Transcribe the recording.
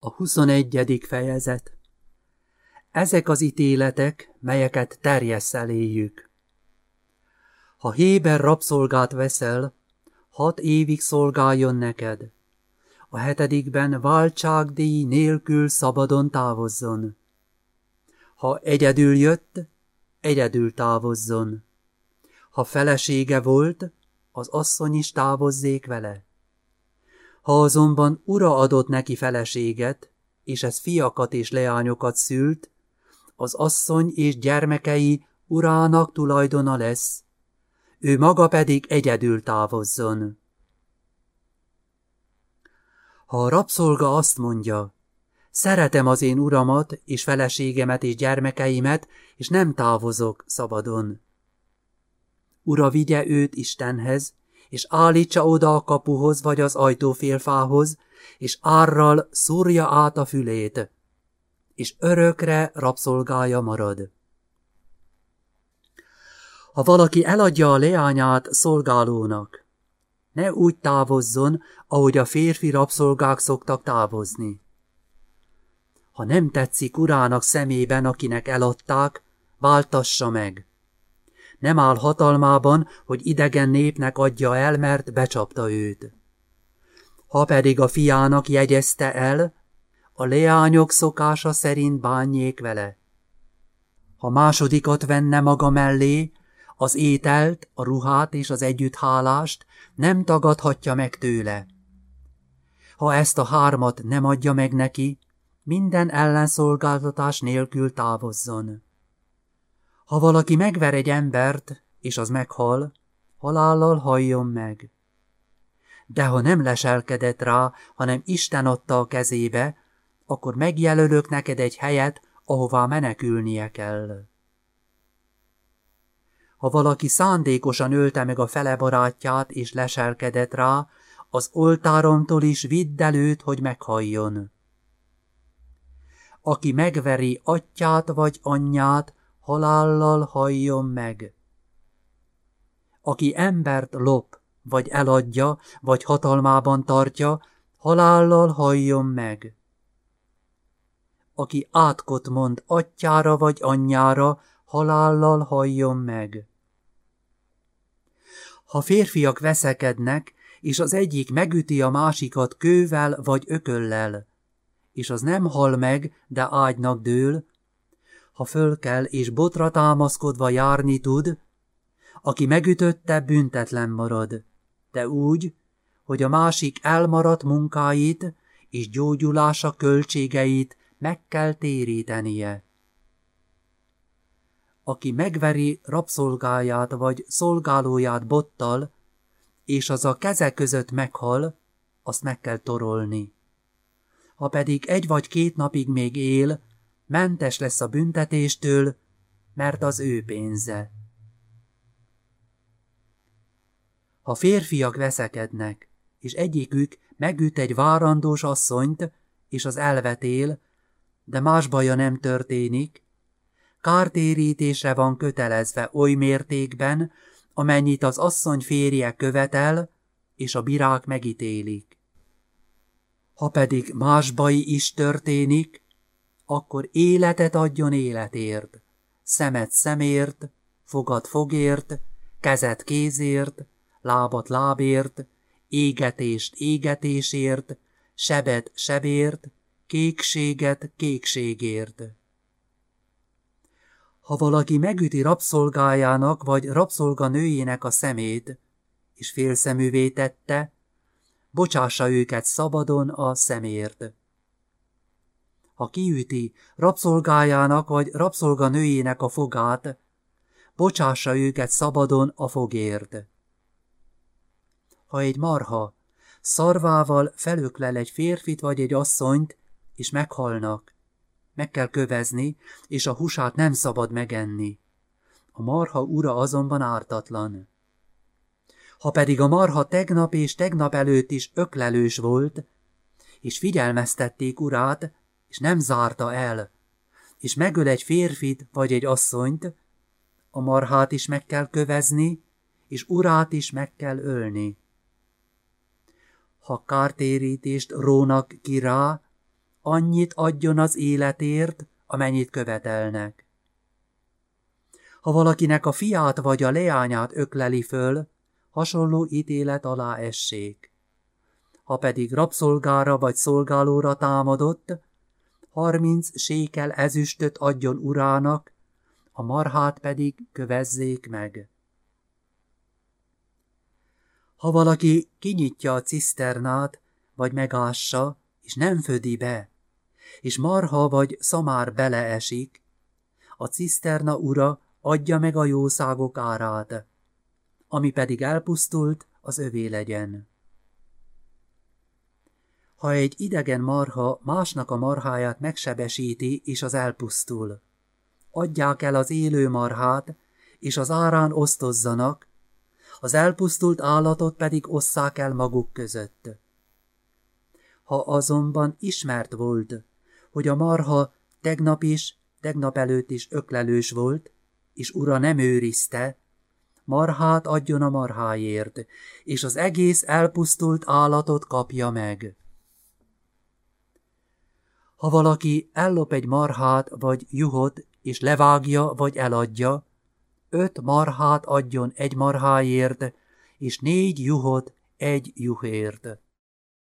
A 21. fejezet Ezek az ítéletek, melyeket terjesz eléjük. Ha Héber rabszolgát veszel, hat évig szolgáljon neked. A hetedikben váltságdíj nélkül szabadon távozzon. Ha egyedül jött, egyedül távozzon. Ha felesége volt, az asszony is távozzék vele. Ha azonban ura adott neki feleséget, és ez fiakat és leányokat szült, az asszony és gyermekei urának tulajdona lesz, ő maga pedig egyedül távozzon. Ha a rabszolga azt mondja, szeretem az én uramat és feleségemet és gyermekeimet, és nem távozok szabadon. Ura vigye őt Istenhez, és állítsa oda a kapuhoz vagy az ajtófélfához, és árral szúrja át a fülét, és örökre rabszolgája marad. Ha valaki eladja a leányát szolgálónak, ne úgy távozzon, ahogy a férfi rabszolgák szoktak távozni. Ha nem tetszik urának szemében, akinek eladták, váltassa meg nem áll hatalmában, hogy idegen népnek adja el, mert becsapta őt. Ha pedig a fiának jegyezte el, a leányok szokása szerint bánjék vele. Ha másodikat venne maga mellé, az ételt, a ruhát és az együtthálást nem tagadhatja meg tőle. Ha ezt a hármat nem adja meg neki, minden ellenszolgáltatás nélkül távozzon. Ha valaki megver egy embert, és az meghal, halállal halljon meg. De ha nem leselkedett rá, hanem Isten adta a kezébe, akkor megjelölök neked egy helyet, ahová menekülnie kell. Ha valaki szándékosan ölte meg a fele barátját és leselkedett rá, az oltáromtól is vidd előtt, hogy meghalljon. Aki megveri atyát vagy anyját, halállal halljon meg. Aki embert lop, vagy eladja, vagy hatalmában tartja, halállal halljon meg. Aki átkot mond atyára vagy anyjára, halállal halljon meg. Ha férfiak veszekednek, és az egyik megüti a másikat kővel vagy ököllel, és az nem hal meg, de ágynak dől, ha föl kell és botra támaszkodva járni tud, aki megütötte, büntetlen marad, de úgy, hogy a másik elmaradt munkáit és gyógyulása költségeit meg kell térítenie. Aki megveri rabszolgáját vagy szolgálóját bottal, és az a keze között meghal, azt meg kell torolni. Ha pedig egy vagy két napig még él, mentes lesz a büntetéstől, mert az ő pénze. Ha férfiak veszekednek, és egyikük megüt egy várandós asszonyt, és az elvetél, de más baja nem történik, kártérítésre van kötelezve oly mértékben, amennyit az asszony férje követel, és a birák megítélik. Ha pedig más baj is történik, akkor életet adjon életért, szemet szemért, fogad fogért, kezet kézért, lábat lábért, égetést égetésért, sebet sebért, kékséget kékségért. Ha valaki megüti rabszolgájának vagy rabszolganőjének a szemét, és félszeművé tette, bocsássa őket szabadon a szemért ha kiüti rabszolgájának vagy rabszolganőjének a fogát, bocsássa őket szabadon a fogért. Ha egy marha szarvával felöklel egy férfit vagy egy asszonyt, és meghalnak, meg kell kövezni, és a húsát nem szabad megenni. A marha ura azonban ártatlan. Ha pedig a marha tegnap és tegnap előtt is öklelős volt, és figyelmeztették urát, és nem zárta el, és megöl egy férfit vagy egy asszonyt, a marhát is meg kell kövezni, és urát is meg kell ölni. Ha kártérítést rónak ki rá, annyit adjon az életért, amennyit követelnek. Ha valakinek a fiát vagy a leányát ökleli föl, hasonló ítélet alá essék. Ha pedig rabszolgára vagy szolgálóra támadott, harminc sékel ezüstöt adjon urának, a marhát pedig kövezzék meg. Ha valaki kinyitja a ciszternát, vagy megássa, és nem födi be, és marha vagy szamár beleesik, a ciszterna ura adja meg a jószágok árát, ami pedig elpusztult, az övé legyen. Ha egy idegen marha másnak a marháját megsebesíti, és az elpusztul, adják el az élő marhát, és az árán osztozzanak, az elpusztult állatot pedig osszák el maguk között. Ha azonban ismert volt, hogy a marha tegnap is, tegnap előtt is öklelős volt, és ura nem őrizte, marhát adjon a marháért, és az egész elpusztult állatot kapja meg. Ha valaki ellop egy marhát vagy juhot, és levágja vagy eladja, öt marhát adjon egy marháért, és négy juhot egy juhért.